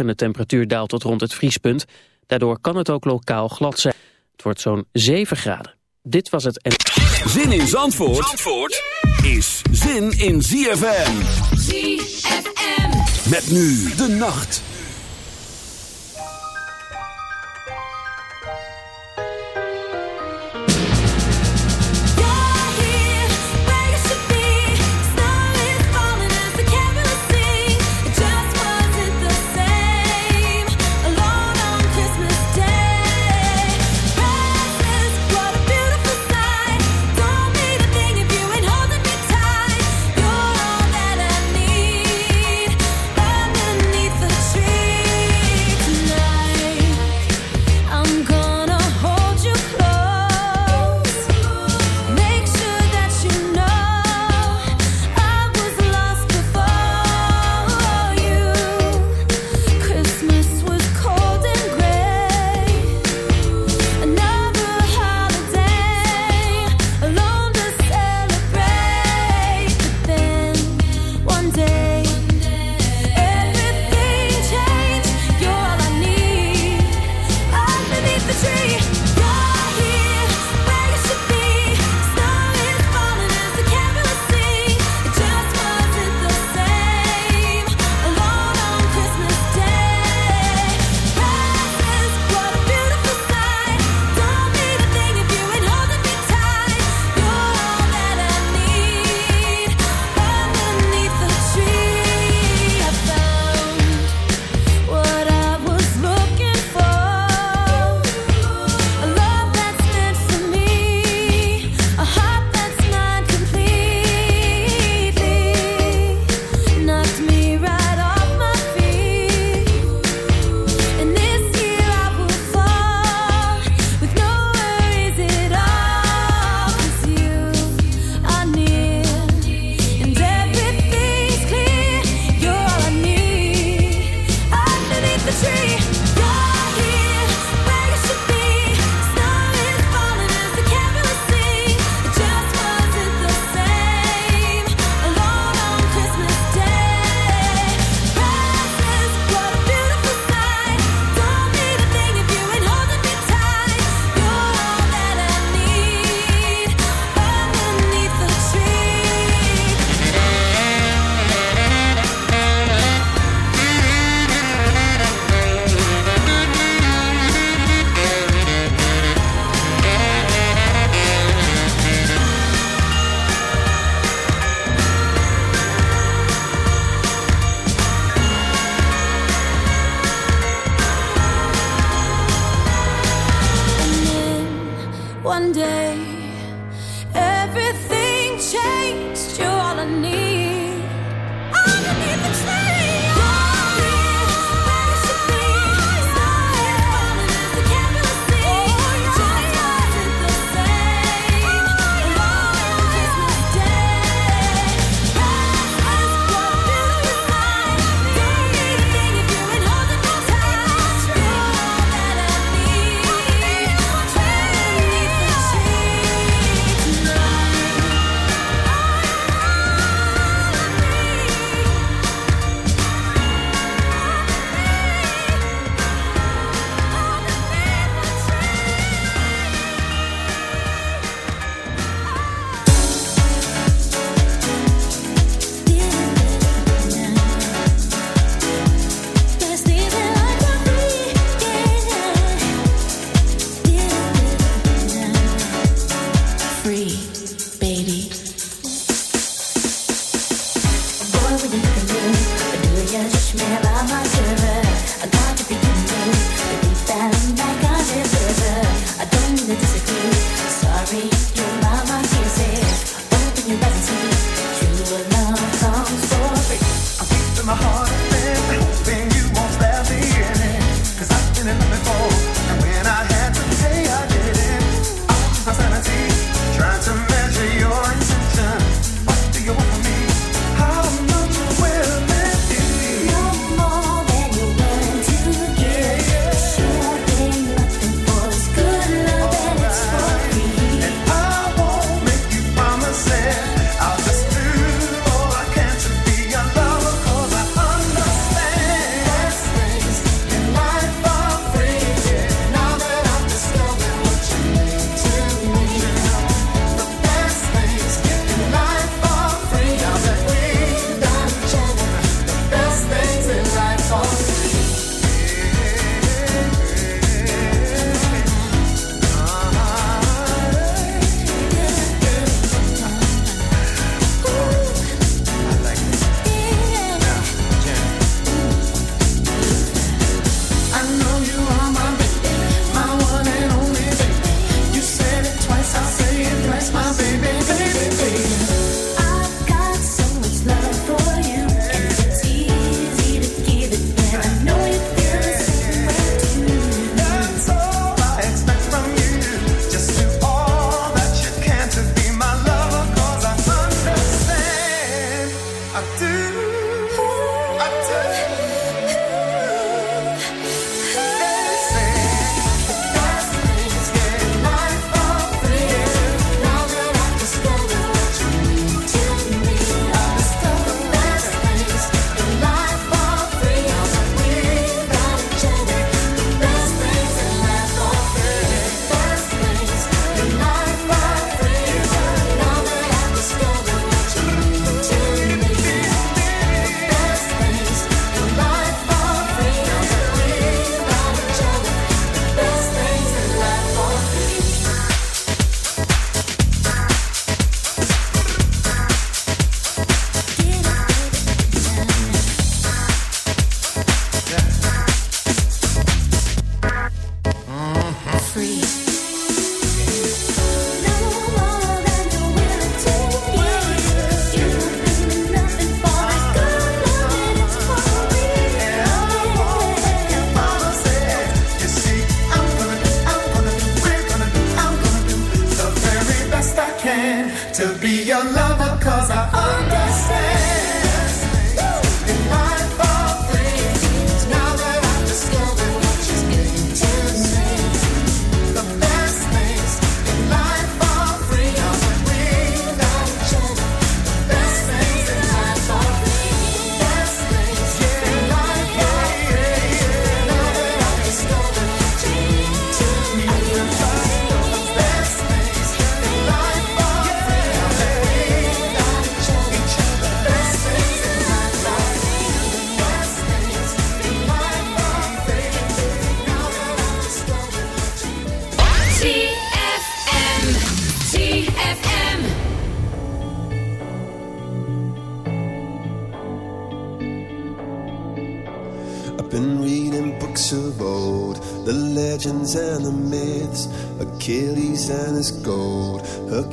en de temperatuur daalt tot rond het vriespunt. Daardoor kan het ook lokaal glad zijn. Het wordt zo'n 7 graden. Dit was het... En... Zin in Zandvoort, Zandvoort is zin in ZFM. ZFM. Met nu de nacht.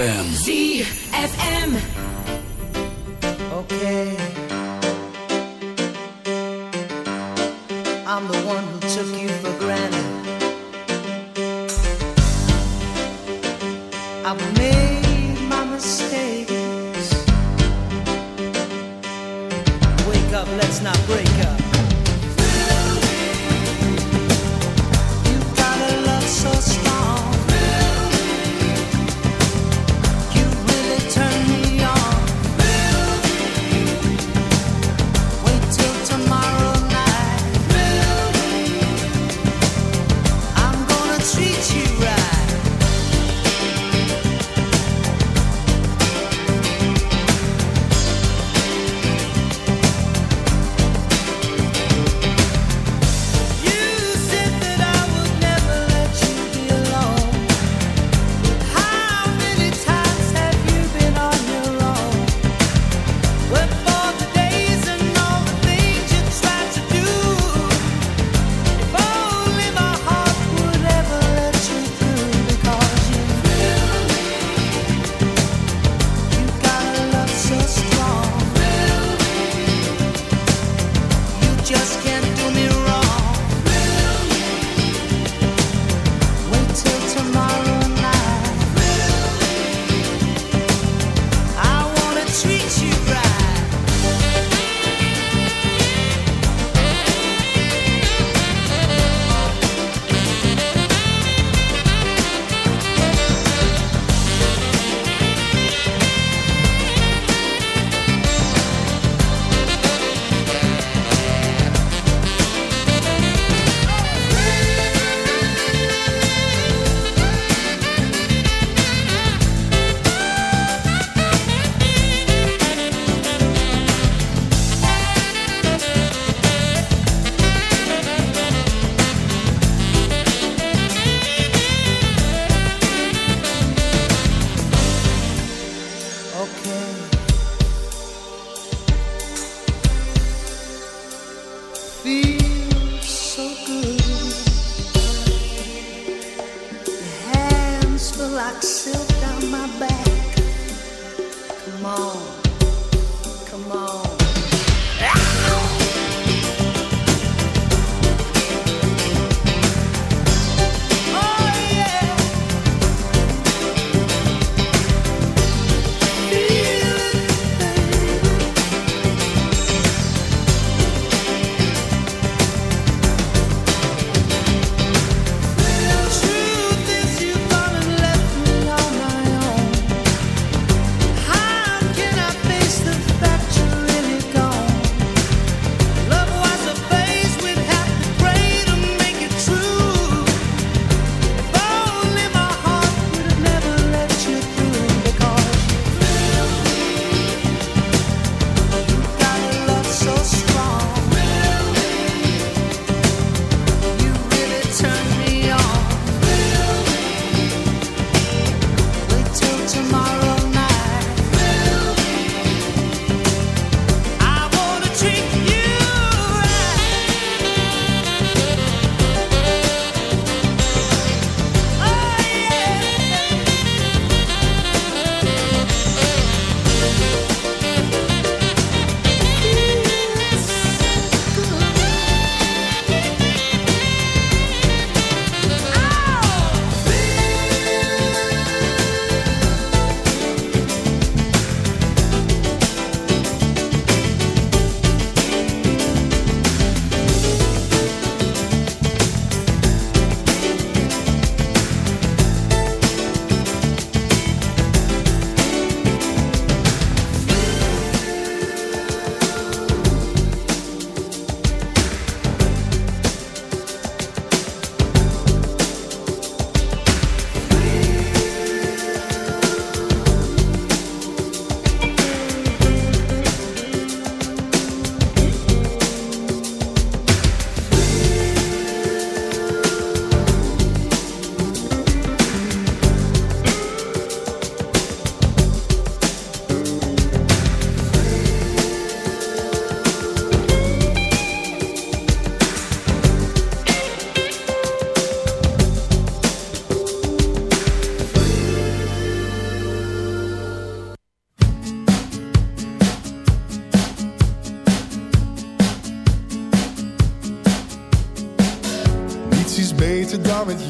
ZFM. zit daar met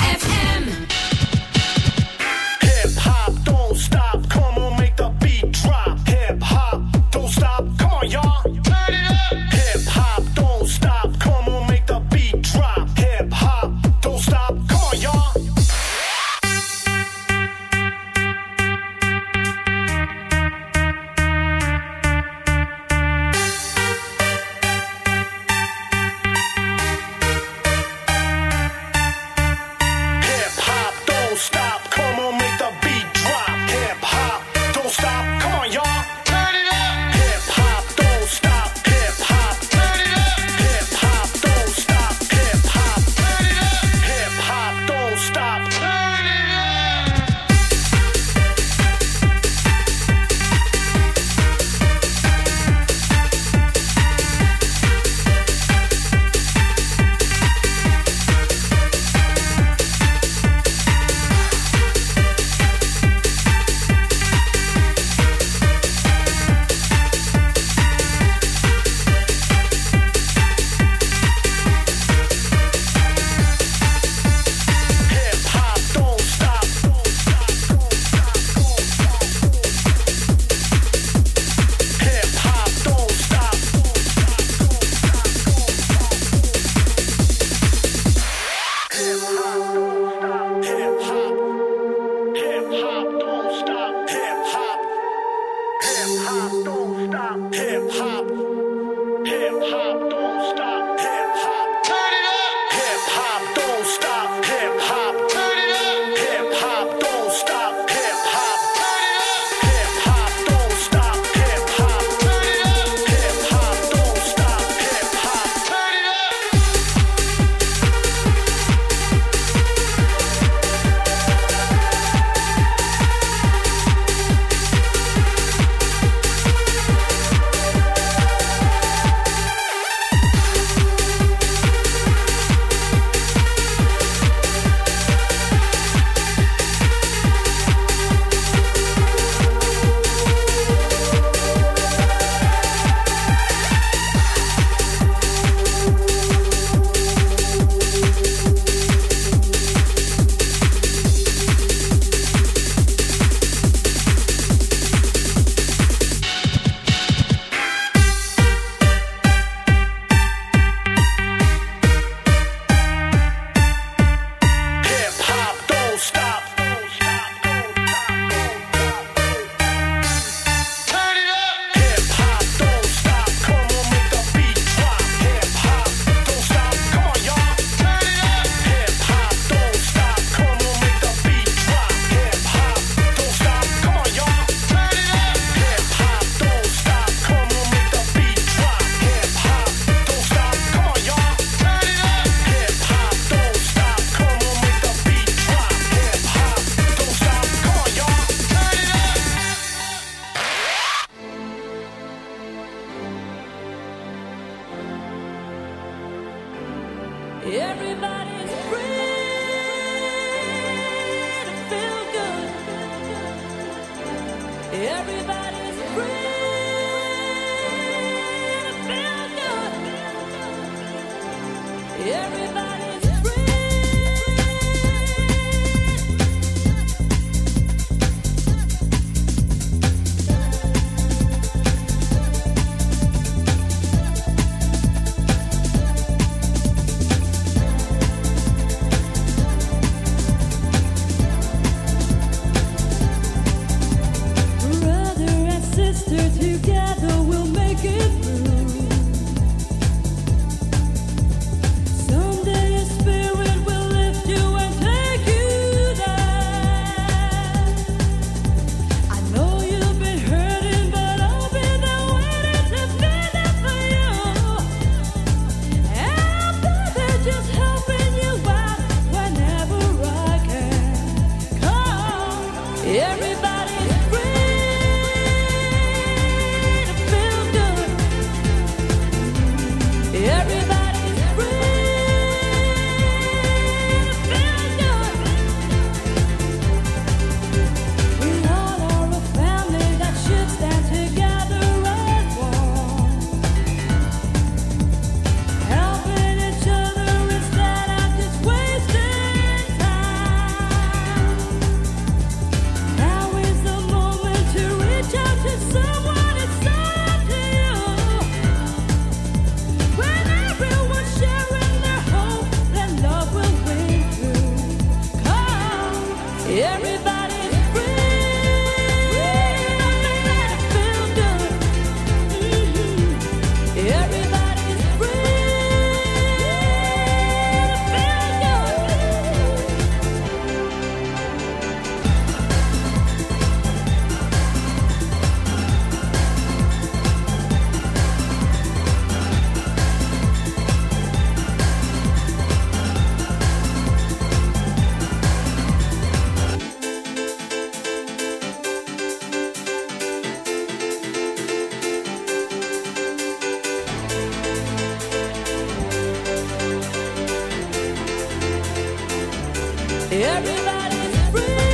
Everybody's free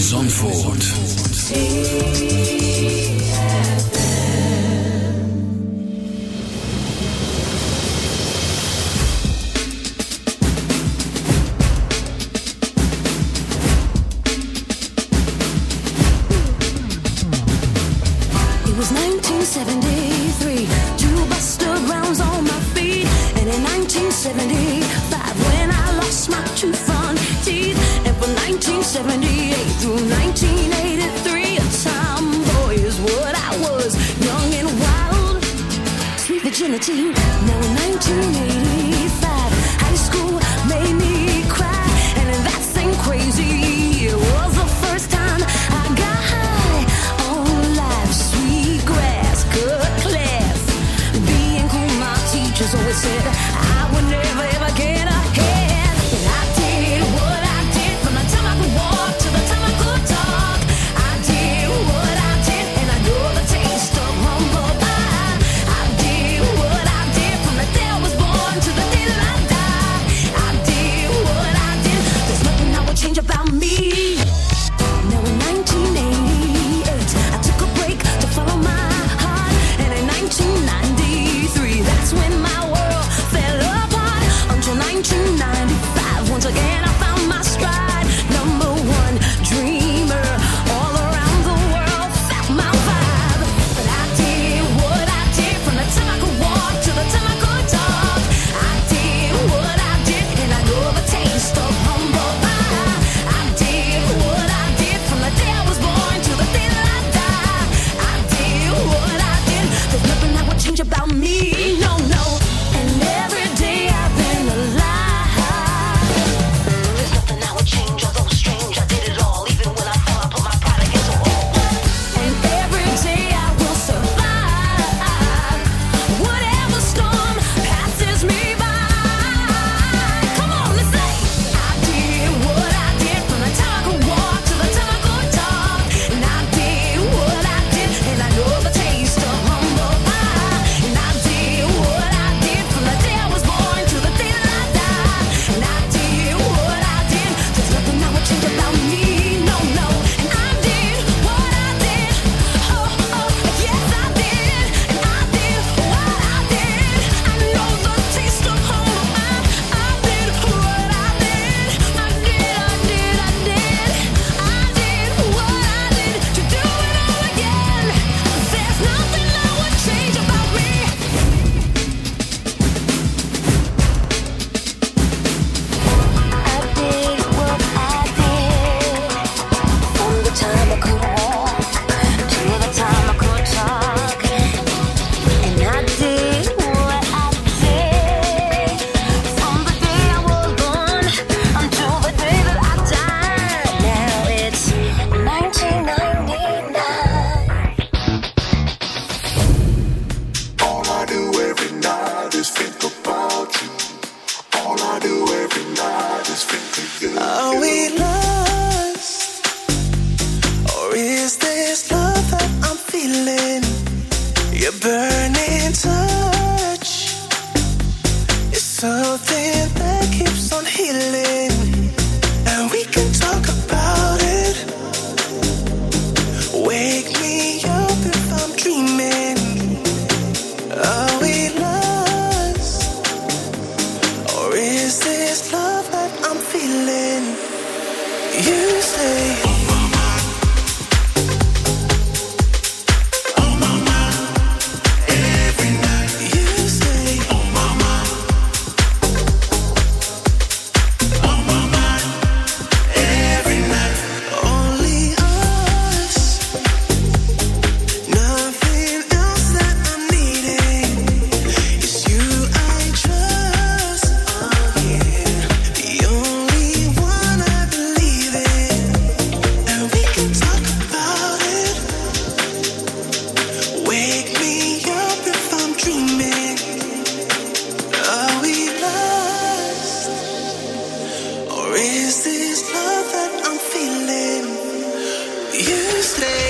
Zandvoort. Or is this love that I'm feeling You stay.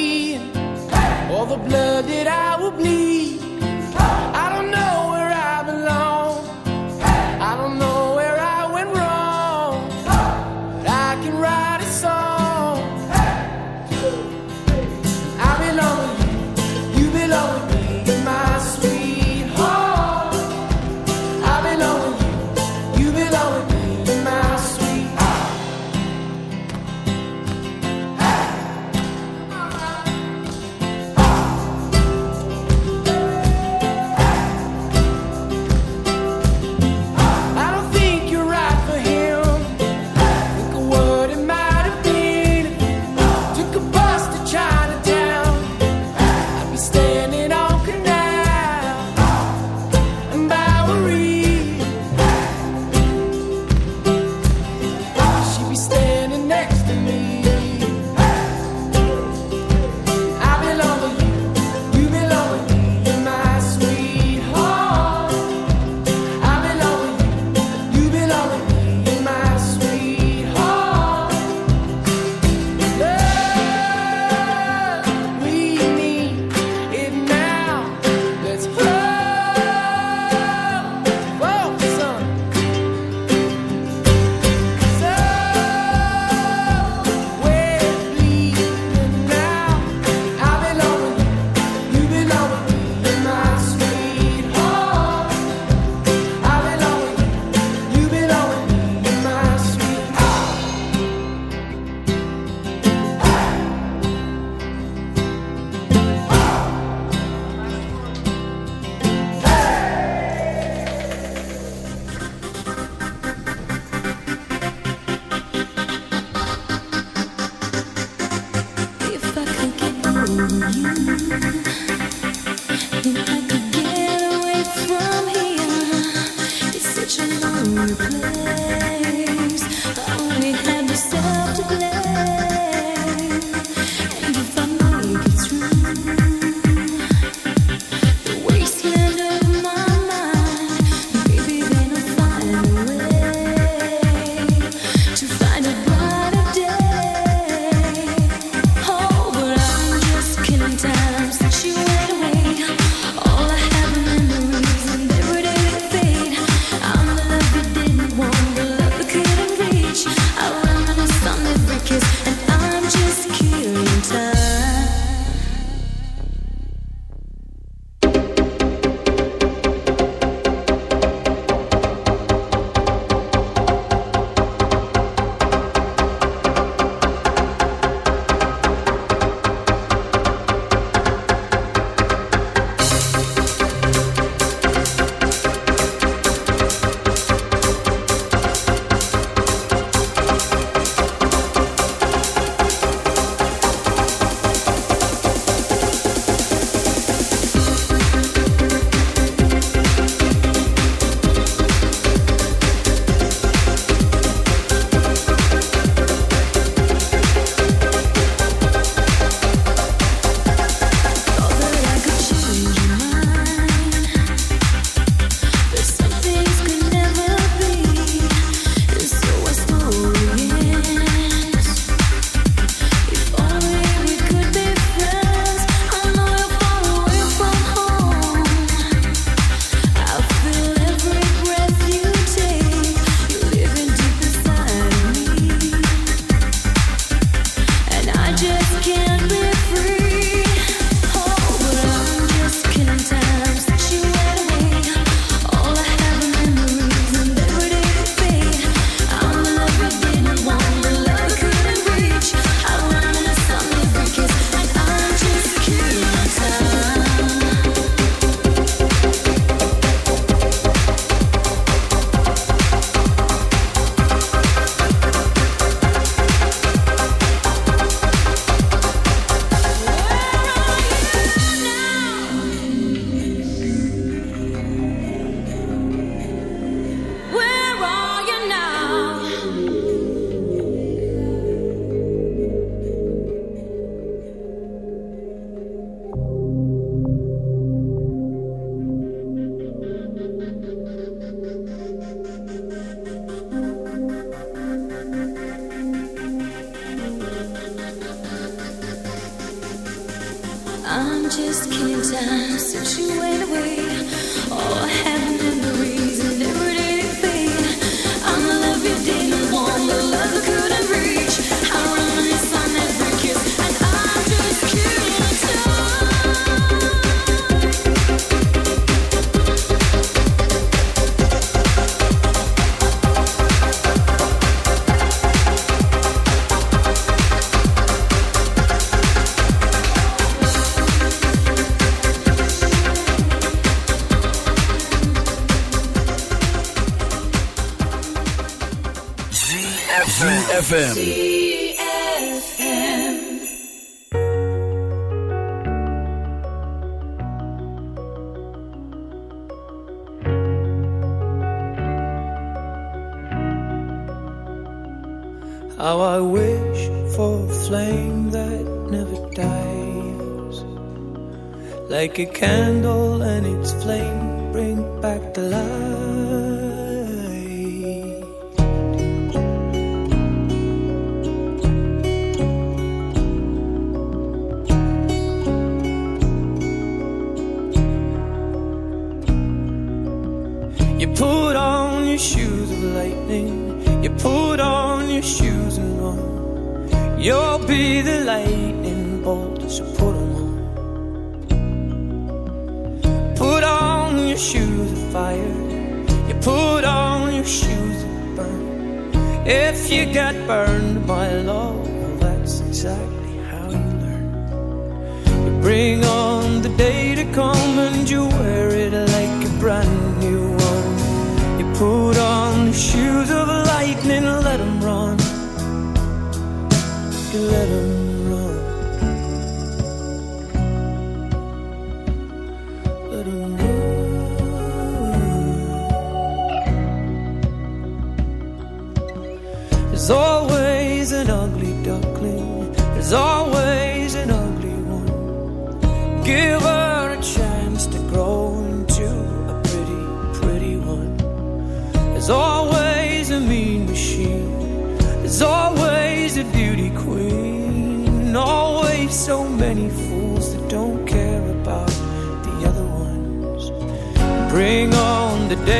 like a candle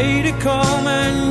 day to come and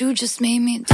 you just made me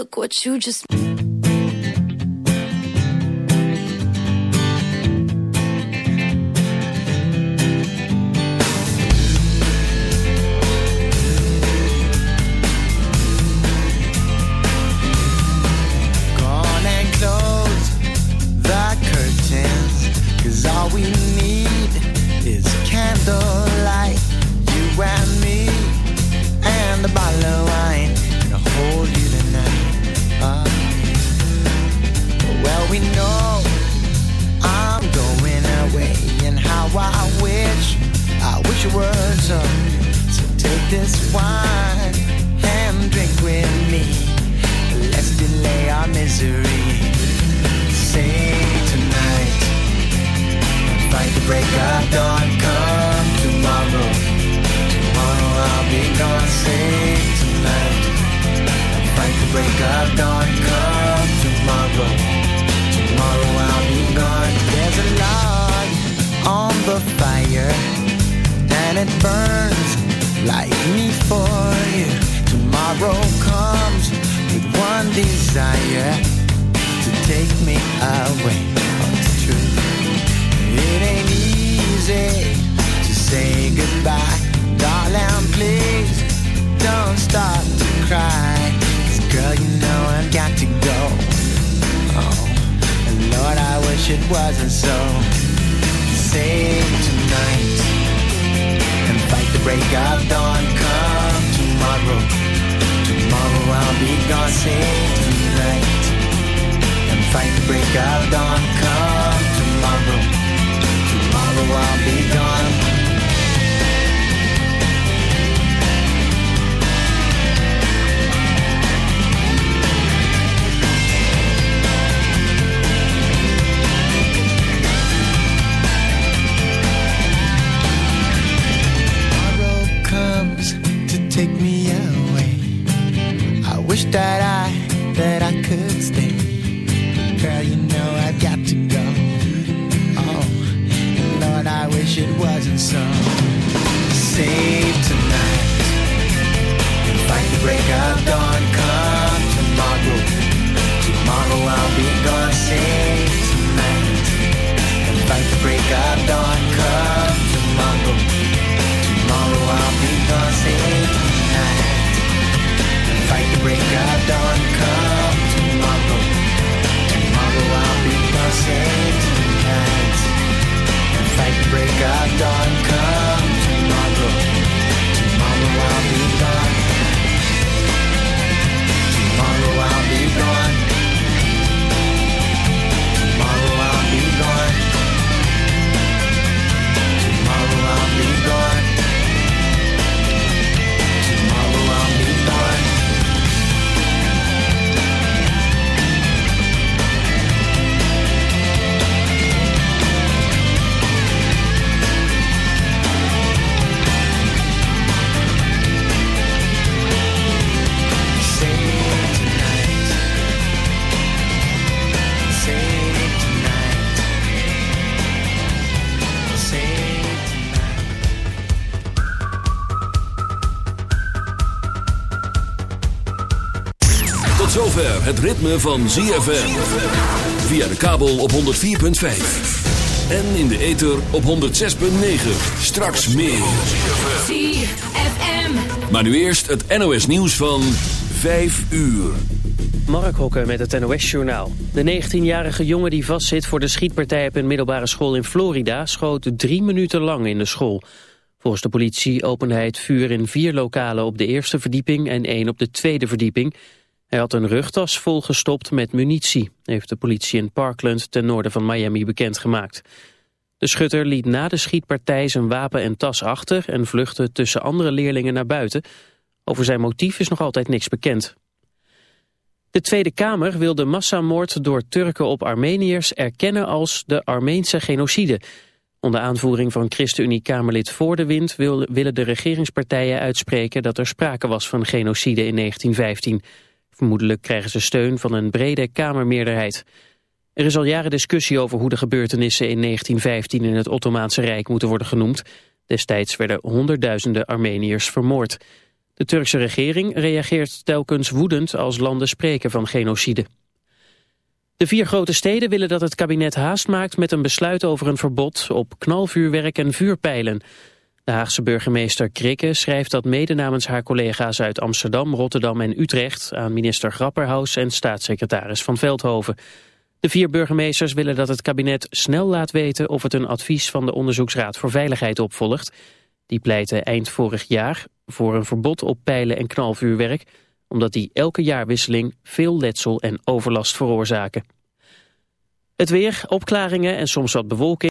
look what you just. Tot zover het ritme van ZFM. Via de kabel op 104.5. En in de ether op 106.9. Straks meer. ZFM. Maar nu eerst het NOS nieuws van 5 uur. Mark Hokken met het NOS-journaal. De 19-jarige jongen die vastzit voor de schietpartij op een middelbare school in Florida... schoot drie minuten lang in de school. Volgens de politie opende hij het vuur in vier lokalen op de eerste verdieping... en één op de tweede verdieping. Hij had een rugtas volgestopt met munitie... heeft de politie in Parkland ten noorden van Miami bekendgemaakt. De schutter liet na de schietpartij zijn wapen en tas achter... en vluchtte tussen andere leerlingen naar buiten. Over zijn motief is nog altijd niks bekend. De Tweede Kamer wil de massamoord door Turken op Armeniërs erkennen als de Armeense genocide. Onder aanvoering van ChristenUnie-Kamerlid Voor de Wind wil- willen de regeringspartijen uitspreken dat er sprake was van genocide in 1915. Vermoedelijk krijgen ze steun van een brede Kamermeerderheid. Er is al jaren discussie over hoe de gebeurtenissen in 1915 in het Ottomaanse Rijk moeten worden genoemd. Destijds werden honderdduizenden Armeniërs vermoord. De Turkse regering reageert telkens woedend als landen spreken van genocide. De vier grote steden willen dat het kabinet haast maakt met een besluit over een verbod op knalvuurwerk en vuurpijlen. De Haagse burgemeester Krikke schrijft dat mede namens haar collega's uit Amsterdam, Rotterdam en Utrecht aan minister Grapperhaus en staatssecretaris Van Veldhoven. De vier burgemeesters willen dat het kabinet snel laat weten of het een advies van de Onderzoeksraad voor Veiligheid opvolgt. Die pleitte eind vorig jaar voor een verbod op pijlen en knalvuurwerk, omdat die elke jaarwisseling veel letsel en overlast veroorzaken. Het weer, opklaringen en soms wat bewolking.